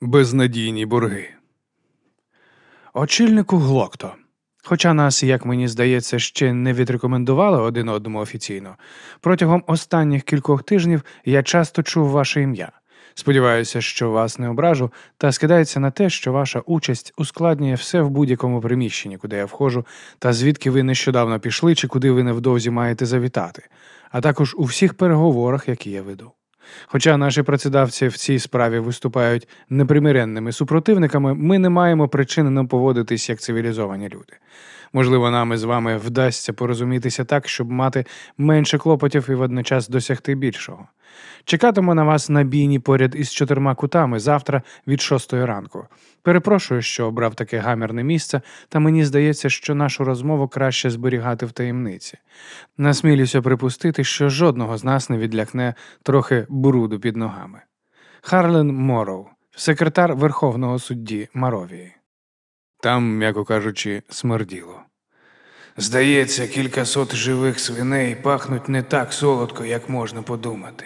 Безнадійні борги. Очільнику Глокто. Хоча нас, як мені здається, ще не відрекомендували один одному офіційно, протягом останніх кількох тижнів я часто чув ваше ім'я. Сподіваюся, що вас не ображу, та скидається на те, що ваша участь ускладнює все в будь-якому приміщенні, куди я входжу, та звідки ви нещодавно пішли, чи куди ви невдовзі маєте завітати, а також у всіх переговорах, які я веду. Хоча наші працедавці в цій справі виступають непримиренними супротивниками, ми не маємо причини нам поводитись як цивілізовані люди. Можливо, нам із вами вдасться порозумітися так, щоб мати менше клопотів і водночас досягти більшого. Чекатиму на вас на бійні поряд із чотирма кутами завтра від шостої ранку. Перепрошую, що обрав таке гамірне місце, та мені здається, що нашу розмову краще зберігати в таємниці. Насмілюся припустити, що жодного з нас не відлякне трохи бруду під ногами. Харлен Морроу, секретар Верховного судді Маровії. Там, м'яко кажучи, смерділо. Здається, кількасот живих свиней пахнуть не так солодко, як можна подумати.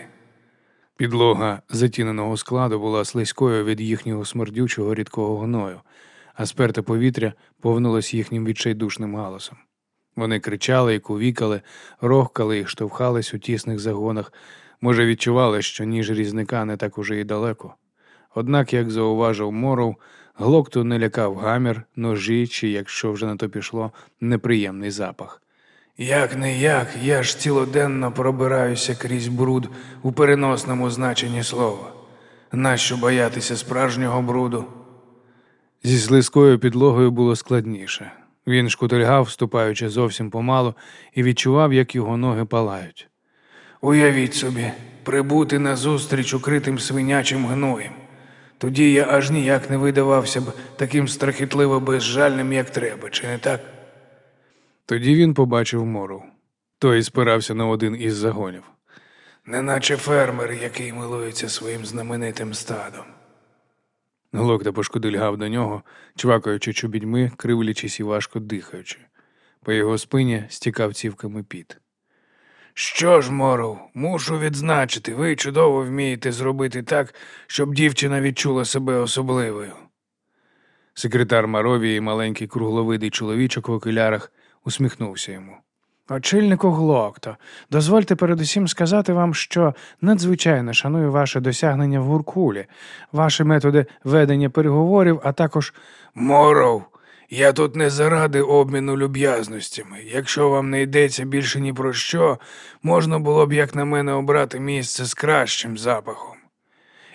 Підлога затіненого складу була слизькою від їхнього смердючого рідкого гною, а сперте повітря повнулось їхнім відчайдушним галасом. Вони кричали і кувікали, рохкали і штовхались у тісних загонах, може, відчували, що ніж різника не так уже і далеко. Однак, як зауважив Моров, глокту не лякав гамір, ножі чи, якщо вже на то пішло, неприємний запах. Як не як, я ж цілоденно пробираюся крізь бруд у переносному значенні слова. Нащо боятися справжнього бруду? Зі слизькою підлогою було складніше. Він шкутильгав, ступаючи зовсім помалу, і відчував, як його ноги палають. Уявіть собі, прибути назустріч укритим свинячим гноєм. Тоді я аж ніяк не видавався б таким страхітливо безжальним, як треба, чи не так? Тоді він побачив мору. Той спирався на один із загонів. Неначе фермер, який милується своїм знаменитим стадом. Глокта пошкодильгав до нього, чвакаючи чобідьми, кривлячись і важко дихаючи. По його спині стікав цівками піт. Що ж, Моров, мушу відзначити, ви чудово вмієте зробити так, щоб дівчина відчула себе особливою. Секретар Маровії, маленький кругловидий чоловічок в окулярах, усміхнувся йому. Очільнику Глокто, дозвольте передусім сказати вам, що надзвичайно шаную ваше досягнення в Гуркулі, ваші методи ведення переговорів, а також Моров, я тут не заради обміну люб'язностями. Якщо вам не йдеться більше ні про що, можна було б, як на мене, обрати місце з кращим запахом.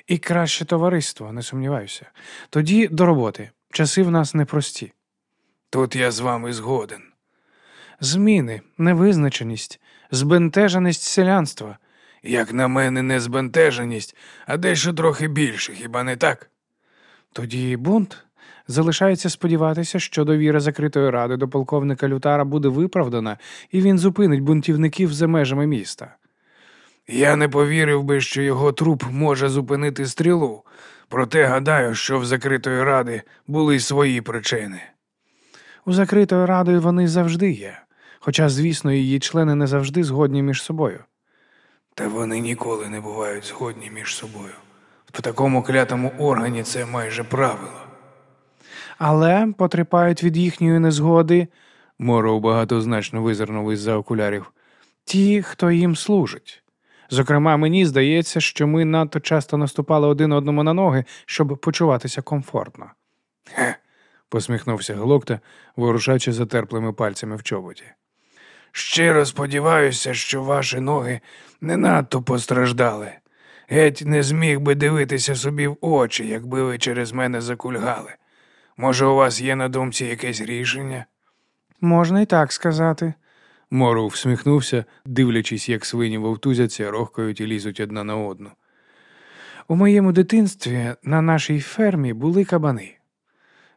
і краще товариство, не сумніваюся. Тоді до роботи. Часи в нас непрості. Тут я з вами згоден. Зміни, невизначеність, збентеженість селянства. Як на мене, не збентеженість, а дещо трохи більше, хіба не так? Тоді бунт. Залишається сподіватися, що довіра закритої ради до полковника Лютара буде виправдана, і він зупинить бунтівників за межами міста. Я не повірив би, що його труп може зупинити стрілу, проте гадаю, що в закритої ради були свої причини. У закритої ради вони завжди є, хоча, звісно, її члени не завжди згодні між собою. Та вони ніколи не бувають згодні між собою. В такому клятому органі це майже правило. Але потерпають від їхньої незгоди Моров багатозначно визирнув із-за окулярів. ті, хто їм служить. Зокрема, мені здається, що ми надто часто наступали один одному на ноги, щоб почуватися комфортно. Хе, посміхнувся Глокта, ворушачи затерплими пальцями в чоботі. щиро сподіваюся, що ваші ноги не надто постраждали. Геть не зміг би дивитися собі в очі, якби ви через мене закульгали. Може, у вас є на думці якесь рішення? Можна і так сказати. Моров всміхнувся, дивлячись, як свині вовтузяться, рохкають і лізуть одна на одну. У моєму дитинстві на нашій фермі були кабани.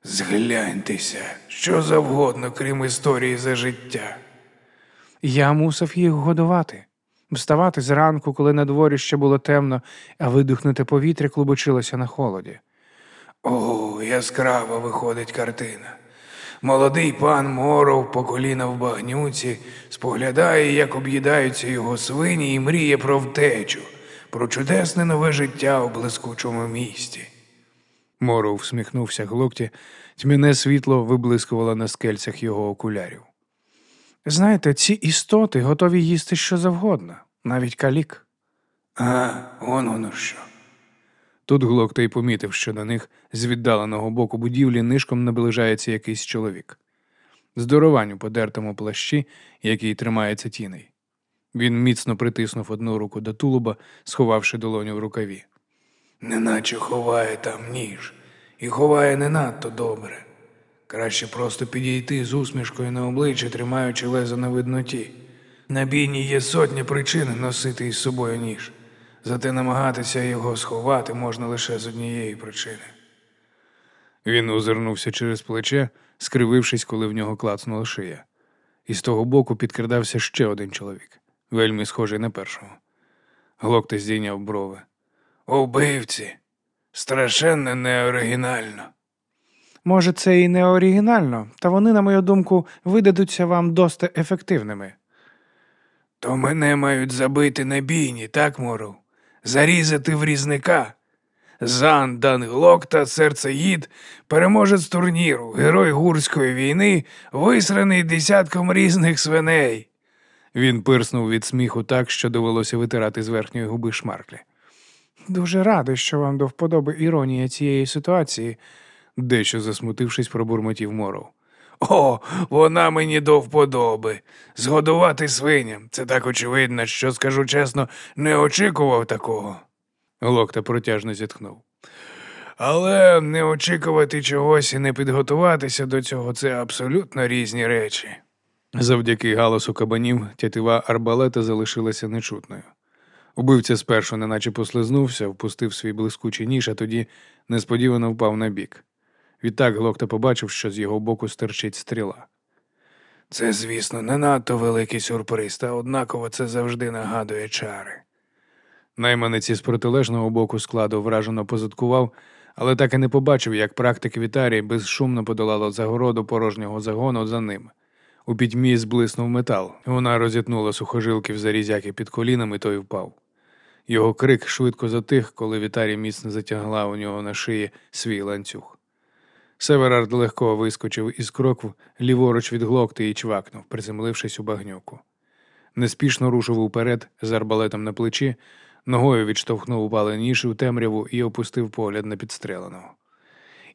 Згляньтеся, що завгодно, крім історії за життя. Я мусив їх годувати. Вставати зранку, коли на дворі ще було темно, а видухнуте повітря клубочилося на холоді. О, яскрава виходить картина. Молодий пан Моров по коліна в багнюці споглядає, як об'їдаються його свині, і мріє про втечу, про чудесне нове життя у блискучому місті. Моров всміхнувся глокті, тьмяне світло виблискувало на скельцях його окулярів. Знаєте, ці істоти готові їсти що завгодно, навіть калік. А, вон воно що. Тут Глокта й помітив, що до них з віддаленого боку будівлі нишком наближається якийсь чоловік. Здоровань у подертому плащі, який тримається тіней. Він міцно притиснув одну руку до тулуба, сховавши долоню в рукаві. Неначе ховає там ніж. І ховає не надто добре. Краще просто підійти з усмішкою на обличчі, тримаючи лезо на видноті. На бійні є сотні причин носити із собою ніж. Зате намагатися його сховати можна лише з однієї причини. Він озирнувся через плече, скривившись, коли в нього клацнула шия. І з того боку підкрадався ще один чоловік, вельми схожий на першого. Глокта здійняв брови. Убивці. Страшенно неоригінально. Може, це і не оригінально, та вони, на мою думку, видадуться вам досить ефективними. То мене мають забити на бійні, так, Моров? Зарізати в різника. Зан Данглок та серцеїд, переможець турніру, герой гурської війни, висраний десятком різних свиней. Він пирснув від сміху так, що довелося витирати з верхньої губи шмарклі. Дуже радий, що вам до вподоби іронія цієї ситуації. Дещо засмутившись, пробурмотів Моров. О, вона мені до вподоби. Згодувати свиням. Це так очевидно, що, скажу чесно, не очікував такого. Глокта протяжно зітхнув. Але не очікувати чогось і не підготуватися до цього це абсолютно різні речі. Завдяки галасу кабанів тятива арбалета залишилася нечутною. Убивця спершу неначе послизнувся, впустив свій блискучий ніж, а тоді несподівано впав на бік. Відтак Глокта побачив, що з його боку стирчить стріла. Це, звісно, не надто великий сюрприз, та однаково це завжди нагадує чари. Найманець із протилежного боку складу вражено позадкував, але так і не побачив, як практик Вітарій безшумно подолала загороду порожнього загону за ним. У пітьмі зблиснув метал. Вона розітнула сухожилки в зарізяки під колінами, той впав. Його крик швидко затих, коли Вітарій міцно затягла у нього на шиї свій ланцюг. Северард легко вискочив із крокв ліворуч від глокти і чвакнув, приземлившись у багнюку. Неспішно рушив уперед з арбалетом на плечі, ногою відштовхнув упали ніж у темряву і опустив погляд на підстреленого.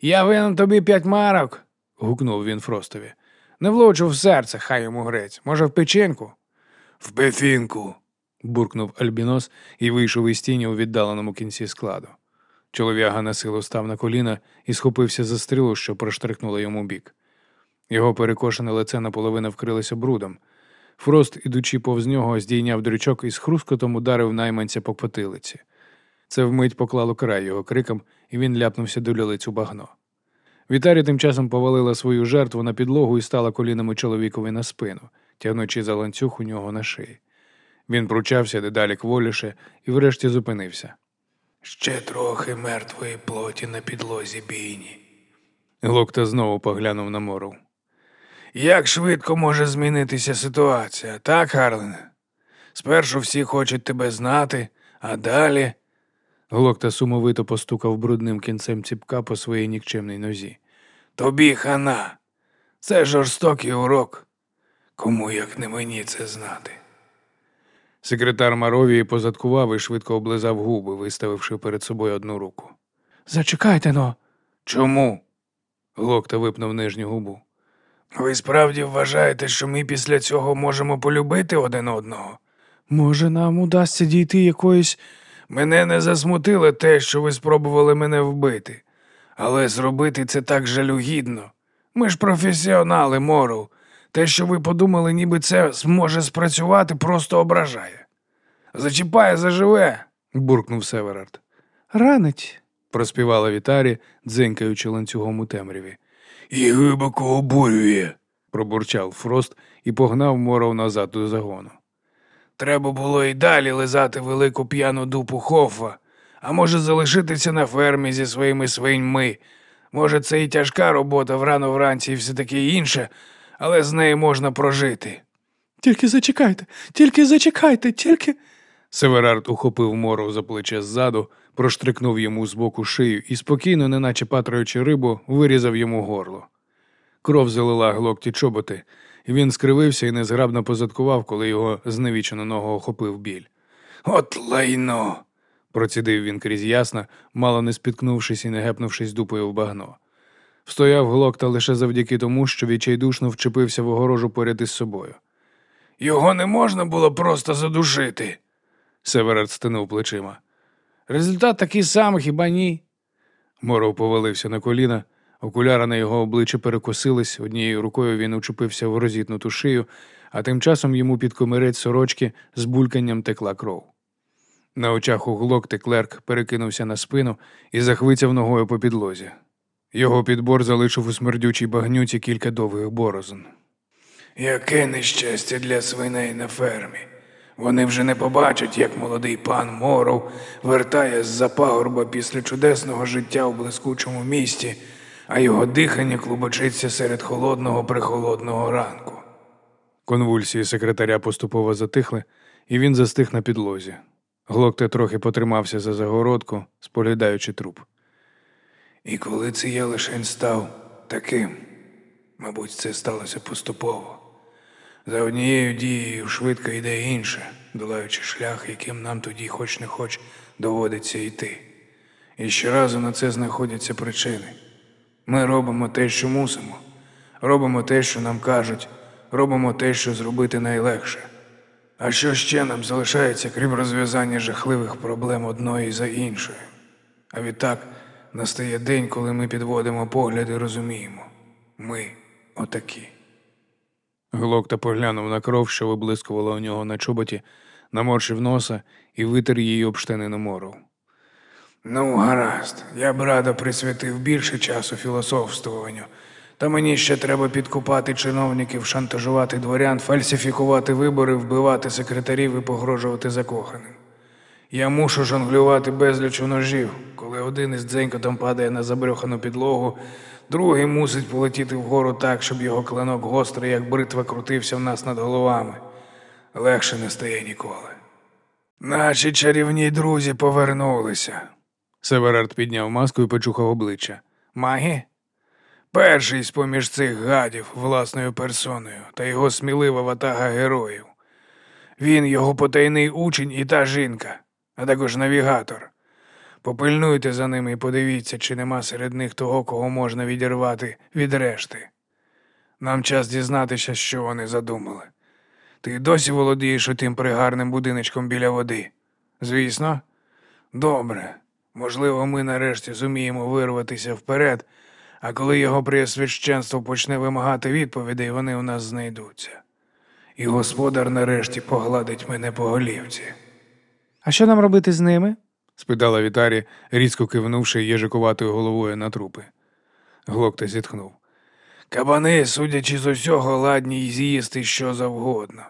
Я винен тобі п'ять марок. гукнув він Фростові. Не влучив в серце, хай йому грець. Може, в печінку? В пефінку. буркнув Альбінос і вийшов із тіні у віддаленому кінці складу. Чолов'яга на силу став на коліна і схопився за стрілу, що проштрикнула йому бік. Його перекошене лице наполовину вкрилося брудом. Фрост, ідучи повз нього, здійняв дрючок і з хрускотом ударив найманця по потилиці. Це вмить поклало край його крикам, і він ляпнувся до лілиць у багно. Вітарі тим часом повалила свою жертву на підлогу і стала колінами чоловікові на спину, тягнучи за ланцюг у нього на шиї. Він пручався дедалі кволіше і врешті зупинився. Ще трохи мертвої плоті на підлозі бійні. Глокта знову поглянув на мору. Як швидко може змінитися ситуація, так, Харлене? Спершу всі хочуть тебе знати, а далі. Глокта сумовито постукав брудним кінцем ціпка по своїй нікчемній нозі. Тобі хана. Це жорстокий урок. Кому як не мені це знати? Секретар Маровії позадкував і швидко облизав губи, виставивши перед собою одну руку. Зачекайте но. Чому? Глокта випнув нижню губу. Ви справді вважаєте, що ми після цього можемо полюбити один одного? Може, нам удасться дійти якоїсь. Мене не засмутило те, що ви спробували мене вбити, але зробити це так жалюгідно. Ми ж професіонали, Мору. Те, що ви подумали, ніби це зможе спрацювати, просто ображає. Зачіпає заживе. буркнув Северард. Ранить. Проспівала Вітарі, дзенькаючи ланцюгом у темряві. І глибоко обурює. Пробурчав Фрост і погнав моров назад до загону. Треба було і далі лизати велику п'яну дупу Хофа, а може залишитися на фермі зі своїми свиньми. Може, це і тяжка робота врано вранці і все таке інше, але з нею можна прожити. Тільки зачекайте, тільки зачекайте, тільки. Северард ухопив мору за плече ззаду, проштрикнув йому з боку шию і спокійно, неначе патраючи рибу, вирізав йому горло. Кров залила глокті чоботи, і він скривився і незграбно позадкував, коли його зневічену ногу охопив біль. От лайно. Процідив він крізь ясно, мало не спіткнувшись і не гепнувшись дупою в багно. Встояв глокта лише завдяки тому, що відчайдушно вчепився в огорожу поряд із собою. Його не можна було просто задушити. Северард стинув плечима. Результат такий самий, хіба ні? Моров повалився на коліна, окуляри на його обличчі перекосились, однією рукою він учепився в розітнуту шию, а тим часом йому під комирець сорочки з бульканням текла кров. На очах у глокти клерк перекинувся на спину і захвицяв ногою по підлозі. Його підбор залишив у смердючій багнюці кілька довгих борозн. Яке нещастя для свиней на фермі. Вони вже не побачать, як молодий пан Моров вертає з-за пагорба після чудесного життя у блискучому місті, а його дихання клубочиться серед холодного прихолодного ранку. Конвульсії секретаря поступово затихли, і він застиг на підлозі. Глокте трохи потримався за загородку, споглядаючи труп. І коли це я лишень став таким, мабуть, це сталося поступово. За однією дією швидко йде інше, долаючи шлях, яким нам тоді, хоч не хоч, доводиться йти. І щоразу на це знаходяться причини. Ми робимо те, що мусимо, робимо те, що нам кажуть, робимо те, що зробити найлегше. А що ще нам залишається, крім розв'язання жахливих проблем одної за іншою? А відтак настає день, коли ми підводимо погляд і розуміємо. Ми отакі. Глокта поглянув на кров, що виблискувала у нього на чоботі, наморщив носа і витер її об штанину моров. Ну, гаразд, я б радо присвятив більше часу філософствуванню. Та мені ще треба підкупати чиновників, шантажувати дворян, фальсифікувати вибори, вбивати секретарів і погрожувати закоханим. Я мушу жонглювати безлічу ножів, коли один із дзенькотом падає на забрьохану підлогу, другий мусить полетіти вгору так, щоб його клинок гострий, як бритва, крутився в нас над головами. Легше не стає ніколи. Наші чарівні друзі повернулися. Северард підняв маску і почухав обличчя. Маги? Перший з поміж цих гадів власною персоною та його смілива ватага героїв. Він його потайний учень і та жінка, а також навігатор. Попильнуйте за ними і подивіться, чи нема серед них того, кого можна відірвати від решти. Нам час дізнатися, що вони задумали. Ти досі володієш отим пригарним будиночком біля води? Звісно. Добре. Можливо, ми нарешті зуміємо вирватися вперед, а коли його преосвященство почне вимагати відповідей, вони у нас знайдуться. І господар нарешті погладить мене по голівці. А що нам робити з ними? спитала Вітарі, різко кивнувши єжикуватою головою на трупи. Глокта зітхнув. Кабани, судячи з усього, ладні й з'їсти що завгодно.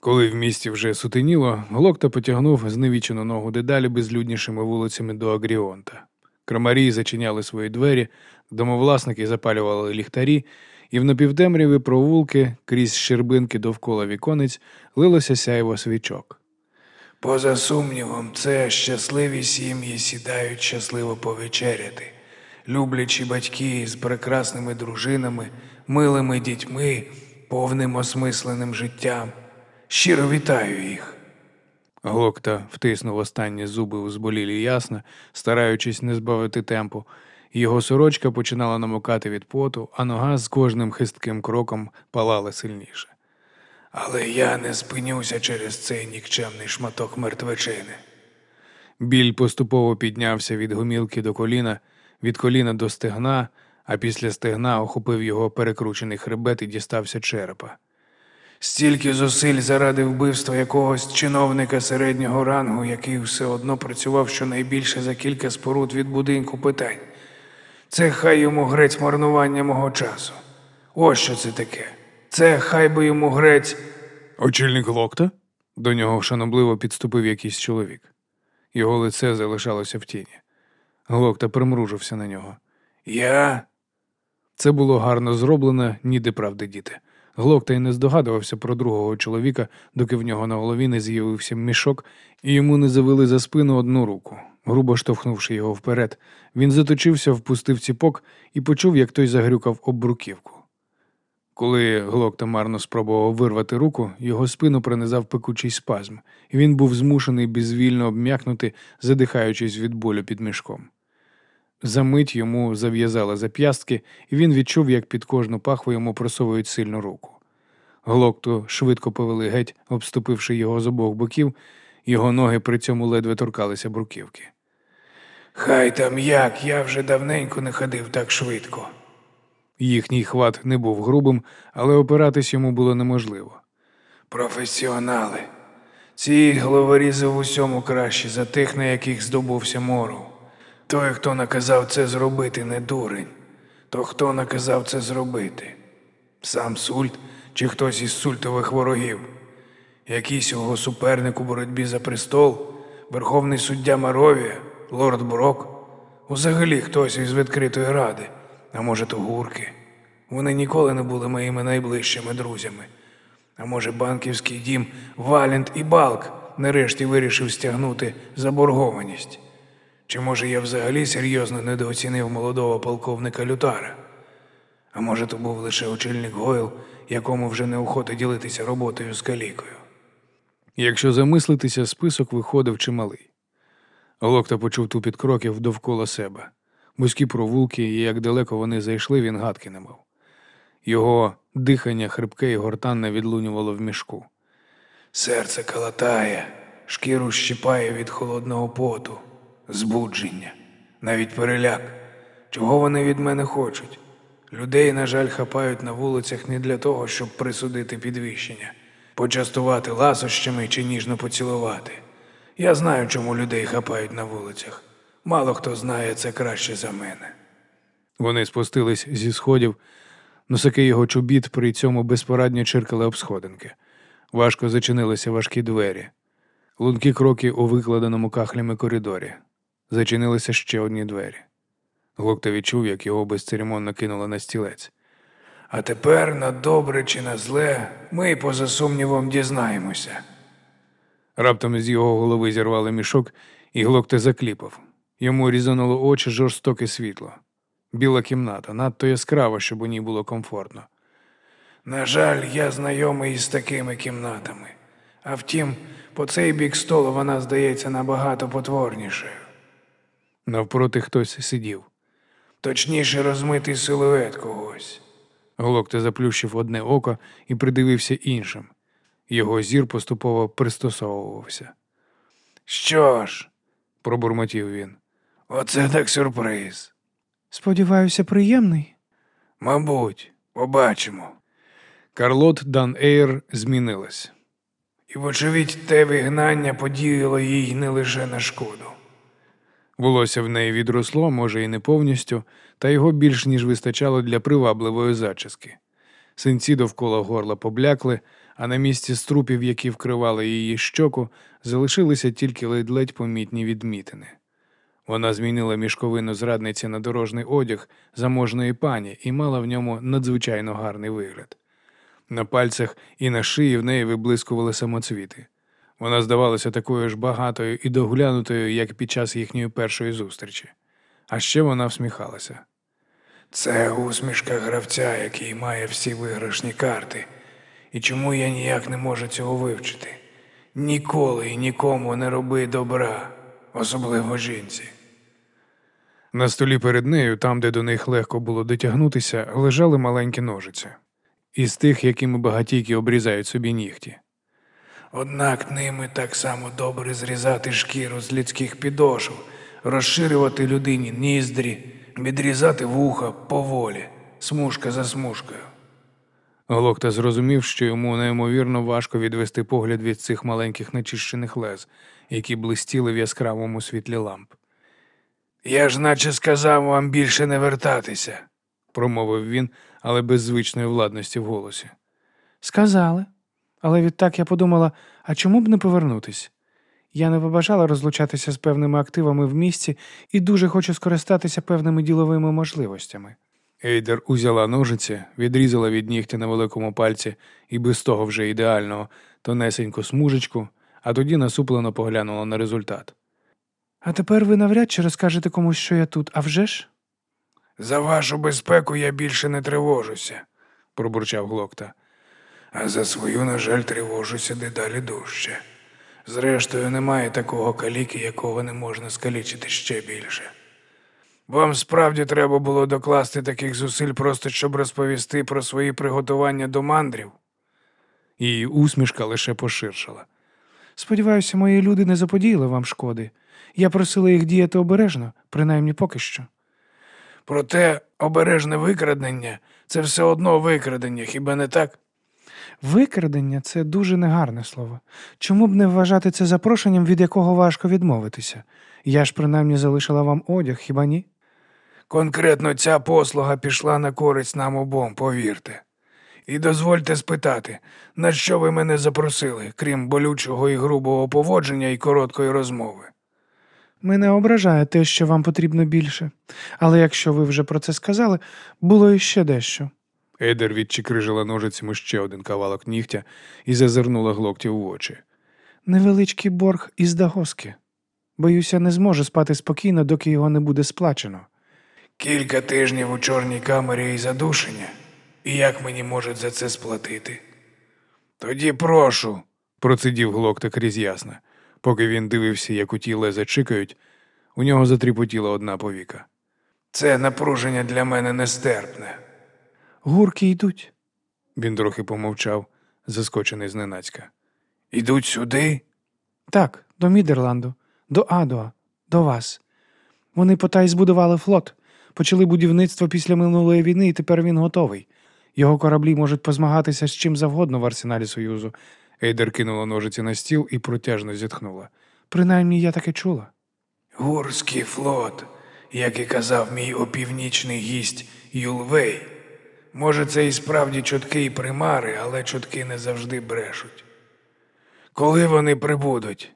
Коли в місті вже сутеніло, Глокта потягнув зневічену ногу дедалі безлюднішими вулицями до Агріонта. Крамарі зачиняли свої двері, домовласники запалювали ліхтарі, і в напівтемряві провулки крізь щербинки довкола віконець лилося сяйво свічок. Поза сумнівом, це щасливі сім'ї сідають щасливо повечеряти, люблячі батьки з прекрасними дружинами, милими дітьми, повним осмисленим життям. Щиро вітаю їх. Глокта втиснув останні зуби у зболілі ясна, стараючись не збавити темпу. Його сорочка починала намокати від поту, а нога з кожним хистким кроком палала сильніше. Але я не спинюся через цей нікчемний шматок мертвечини. Біль поступово піднявся від гомілки до коліна, від коліна до стегна, а після стегна охопив його перекручений хребет і дістався черепа. Стільки зусиль заради вбивства якогось чиновника середнього рангу, який все одно працював щонайбільше за кілька споруд від будинку питань. Це хай йому грець марнування мого часу. Ось що це таке. Це хай би йому грець. Очільник Глокта? До нього шанобливо підступив якийсь чоловік. Його лице залишалося в тіні. Глокта примружився на нього. Я. Це було гарно зроблено, ніде правди діти. Глокта й не здогадувався про другого чоловіка, доки в нього на голові не з'явився мішок, і йому не завели за спину одну руку. Грубо штовхнувши його вперед, він заточився, впустив ціпок і почув, як той загрюкав об бруківку. Коли Глокта марно спробував вирвати руку, його спину пронизав пекучий спазм, і він був змушений безвільно обм'якнути, задихаючись від болю під мішком. Замить йому зав'язали зап'ястки, і він відчув, як під кожну пахву йому просовують сильну руку. Глокту швидко повели геть, обступивши його з обох боків, його ноги при цьому ледве торкалися бруківки. Хай там як, я вже давненько не ходив так швидко. Їхній хват не був грубим, але опиратись йому було неможливо. Професіонали. Ці головорізи в усьому кращі за тих, на яких здобувся мору. Той, хто наказав це зробити, не дурень. То хто наказав це зробити? Сам Сульт чи хтось із сультових ворогів? Якийсь його суперник у боротьбі за престол, верховний суддя Маровія, лорд Брок, взагалі хтось із відкритої ради, а може, то гурки. Вони ніколи не були моїми найближчими друзями. А може, банківський дім Валент і Балк нарешті вирішив стягнути заборгованість? Чи може я взагалі серйозно недооцінив молодого полковника Лютара? А може, то був лише очільник Гойл, якому вже неохота ділитися роботою з калікою? Якщо замислитися, список виходив чималий. Глокта почув тупіт кроків довкола себе. Вузькі провулки, і як далеко вони зайшли, він гадки не мав. Його дихання хрипке і гортанне відлунювало в мішку. Серце калатає, шкіру щипає від холодного поту, збудження, навіть переляк. Чого вони від мене хочуть? Людей, на жаль, хапають на вулицях не для того, щоб присудити підвищення, почастувати ласощами чи ніжно поцілувати. Я знаю, чому людей хапають на вулицях. Мало хто знає це краще за мене. Вони спустились зі сходів, носики його чобіт при цьому безпорадньо чиркали об сходинки. Важко зачинилися важкі двері. Лункі кроки у викладеному кахлями коридорі. Зачинилися ще одні двері. Глокта відчув, як його безцеремонно кинули на стілець. А тепер на добре чи на зле ми, поза сумнівом, дізнаємося. Раптом з його голови зірвали мішок, і Глокта закліпав. Йому різануло очі жорстоке світло. Біла кімната, надто яскрава, щоб у ній було комфортно. На жаль, я знайомий із такими кімнатами. А втім, по цей бік столу вона здається набагато потворнішою. Навпроти хтось сидів. Точніше, розмитий силует когось. Глокта заплющив одне око і придивився іншим. Його зір поступово пристосовувався. Що ж, Пробурмотів він. Оце так сюрприз. Сподіваюся, приємний. Мабуть, побачимо. Карлот Дан Ейр змінилась. І, вочевидь, те вигнання подіяло їй не лише на шкоду. Волосся в неї відросло, може, і не повністю, та його більш ніж вистачало для привабливої зачіски. Синці довкола горла поблякли, а на місці струпів, які вкривали її щоку, залишилися тільки ледь-ледь помітні відмітини. Вона змінила мішковину зрадниці на дорожний одяг заможної пані і мала в ньому надзвичайно гарний вигляд. На пальцях і на шиї в неї виблискували самоцвіти. Вона здавалася такою ж багатою і доглянутою, як під час їхньої першої зустрічі. А ще вона всміхалася. Це усмішка гравця, який має всі виграшні карти. І чому я ніяк не можу цього вивчити? Ніколи і нікому не роби добра, особливо жінці. На столі перед нею, там, де до них легко було дотягнутися, лежали маленькі ножиці. Із тих, якими багатійки обрізають собі нігті. Однак ними так само добре зрізати шкіру з людських підошв, розширювати людині ніздрі, відрізати вуха поволі, смужка за смужкою. Глокта зрозумів, що йому неймовірно важко відвести погляд від цих маленьких начищених лез, які блистіли в яскравому світлі ламп. Я ж наче сказав вам більше не вертатися. Промовив він, але без звичної владності в голосі. Сказали. Але відтак я подумала, а чому б не повернутись? Я не побажала розлучатися з певними активами в місті і дуже хочу скористатися певними діловими можливостями. Ейдер узяла ножиці, відрізала від нігтя на великому пальці і без того вже ідеального тонесеньку смужечку, а тоді насуплено поглянула на результат. А тепер ви навряд чи розкажете комусь, що я тут, а вже ж? За вашу безпеку я більше не тривожуся, пробурчав глокта. а за свою, на жаль, тривожуся дедалі дужче. Зрештою, немає такого каліки, якого не можна скалічити ще більше. Вам справді треба було докласти таких зусиль просто щоб розповісти про свої приготування до мандрів. Її усмішка лише поширшала. Сподіваюся, мої люди не заподіяли вам шкоди. Я просила їх діяти обережно, принаймні поки що. Проте обережне викрадення це все одно викрадення, хіба не так? Викрадення це дуже негарне слово. Чому б не вважати це запрошенням, від якого важко відмовитися? Я ж принаймні залишила вам одяг, хіба ні? Конкретно ця послуга пішла на користь нам обом, повірте. І дозвольте спитати, на що ви мене запросили, крім болючого і грубого поводження і короткої розмови? Мене ображає те, що вам потрібно більше. Але якщо ви вже про це сказали, було іще дещо. Ейдер відчикрижила ножицями ще один кавалок нігтя і зазирнула глоктів в очі. Невеличкий борг із Дагоски. Боюся, не зможу спати спокійно, доки його не буде сплачено. Кілька тижнів у чорній камері і задушення. І як мені можуть за це сплатити? Тоді прошу. Процидів глокта крізь ясне. Поки він дивився, як у ті леза чикають, у нього затріпотіла одна повіка. Це напруження для мене нестерпне. Гурки йдуть. Він трохи помовчав, заскочений зненацька. Ідуть сюди? Так, до Мідерланду, до Адуа, до вас. Вони потай збудували флот, почали будівництво після минулої війни, і тепер він готовий. Його кораблі можуть позмагатися з чим завгодно в арсеналі Союзу. Ейдер кинула ножиці на стіл і протяжно зітхнула. Принаймні я таке чула. Гурський флот, як і казав мій опівнічний гість Юлвей. Може, це і справді чутки і примари, але чутки не завжди брешуть. Коли вони прибудуть?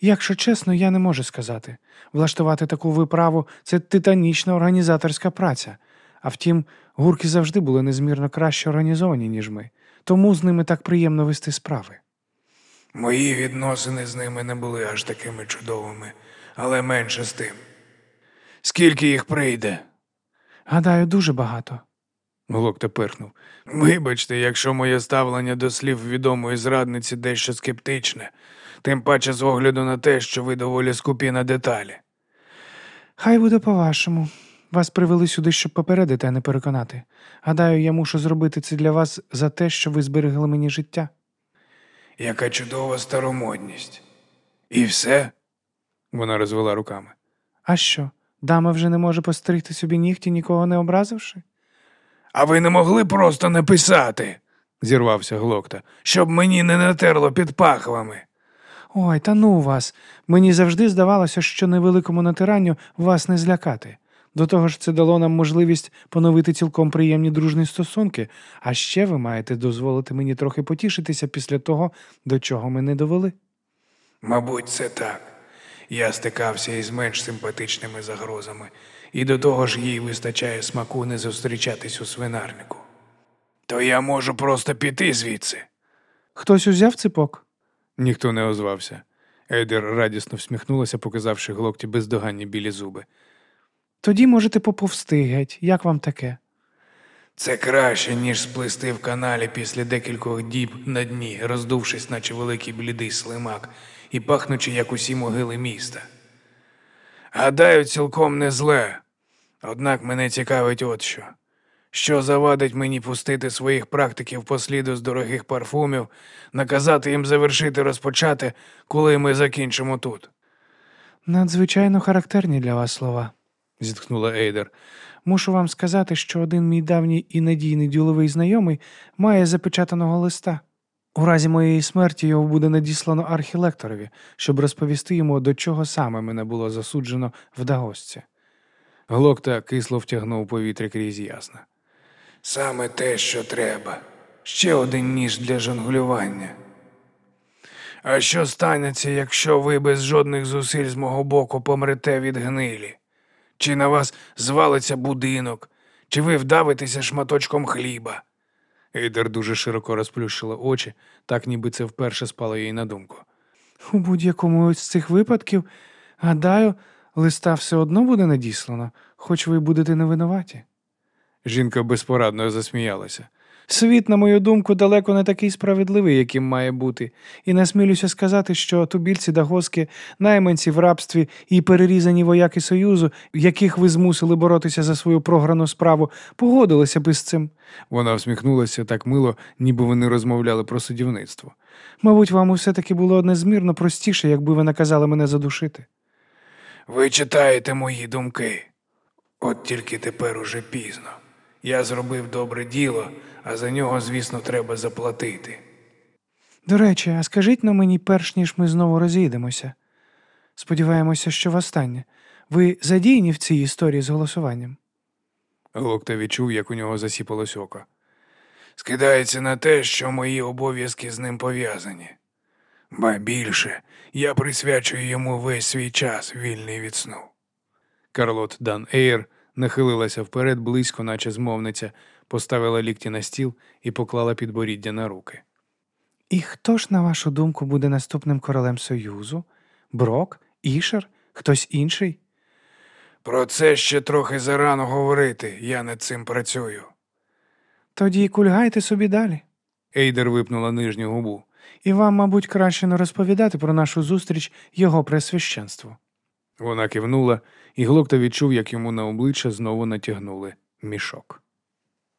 Якщо чесно, я не можу сказати. Влаштувати таку виправу це титанічна організаторська праця. А втім, гурки завжди були незмірно краще організовані, ніж ми, тому з ними так приємно вести справи. Мої відносини з ними не були аж такими чудовими, але менше з тим. Скільки їх прийде? Гадаю, дуже багато. Глокта пирхнув. Вибачте, якщо моє ставлення до слів відомої зрадниці дещо скептичне, тим паче з огляду на те, що ви доволі скупі на деталі. Хай буде по-вашому. Вас привели сюди, щоб попередити, а не переконати. Гадаю, я мушу зробити це для вас за те, що ви зберегли мені життя. Яка чудова старомодність. І все? Вона розвела руками. А що, дама вже не може постригти собі нігті, нікого не образивши? А ви не могли просто написати, Зірвався глокта. щоб мені не натерло під пахвами. Ой, та ну вас. Мені завжди здавалося, що невеликому натиранню вас не злякати. До того ж, це дало нам можливість поновити цілком приємні дружні стосунки, а ще ви маєте дозволити мені трохи потішитися після того, до чого ми не довели. Мабуть, це так. Я стикався із менш симпатичними загрозами, і до того ж їй вистачає смаку не зустрічатись у свинарнику. То я можу просто піти звідси. Хтось узяв ципок? Ніхто не озвався. Ейдер радісно всміхнулася, показавши глокті бездоганні білі зуби. Тоді можете поповсти геть, як вам таке? Це краще, ніж сплисти в каналі після декількох діб на дні, роздувшись, наче великий блідий слимак, і пахнучи, як усі могили міста. Гадаю, цілком не зле. Однак мене цікавить от що. Що завадить мені пустити своїх практиків по сліду з дорогих парфумів, наказати їм завершити розпочати, коли ми закінчимо тут. Надзвичайно характерні для вас слова. Зітхнула Ейдер. Мушу вам сказати, що один мій давній і надійний діловий знайомий має запечатаного листа. У разі моєї смерті його буде надіслано архілекторові, щоб розповісти йому, до чого саме мене було засуджено в Дагосці. Глокта кисло втягнув повітря крізь ясна. Саме те, що треба. Ще один ніж для жонглювання. А що станеться, якщо ви без жодних зусиль з мого боку помрете від гнилі? Чи на вас звалиться будинок, Чи ви вдавитеся шматочком хліба? Ейдер дуже широко розплющила очі, так ніби це вперше спало їй на думку. У будь-якому з цих випадків, гадаю, листа все одно буде надіслано, хоч ви будете не винуваті. Жінка безпорадно засміялася. Світ, на мою думку, далеко не такий справедливий, яким має бути, і насмілюся сказати, що тубільці дагоски, найманці в рабстві і перерізані вояки Союзу, яких ви змусили боротися за свою програну справу, погодилися би з цим. Вона всміхнулася так мило, ніби вони розмовляли про судівництво. Мабуть, вам усе таки було незмірно простіше, якби ви наказали мене задушити. Ви читаєте мої думки. От тільки тепер уже пізно. Я зробив добре діло, а за нього, звісно, треба заплатити. До речі, а скажіть на мені, перш ніж ми знову розійдемося. Сподіваємося, що востаннє. Ви задіяні в цій історії з голосуванням? Глокта відчув, як у нього засіпалось око. Скидається на те, що мої обов'язки з ним пов'язані. Ба більше, я присвячую йому весь свій час, вільний від сну. Карлот Дан Ейр нахилилася вперед близько, наче змовниця, поставила лікті на стіл і поклала підборіддя на руки. І хто ж, на вашу думку, буде наступним королем Союзу? Брок? Ішер? Хтось інший? Про це ще трохи зарано говорити, я над цим працюю. Тоді кульгайте собі далі. Ейдер випнула нижню губу. І вам, мабуть, краще не розповідати про нашу зустріч його пресвященству. Вона кивнула, і Глокта відчув, як йому на обличчя знову натягнули мішок.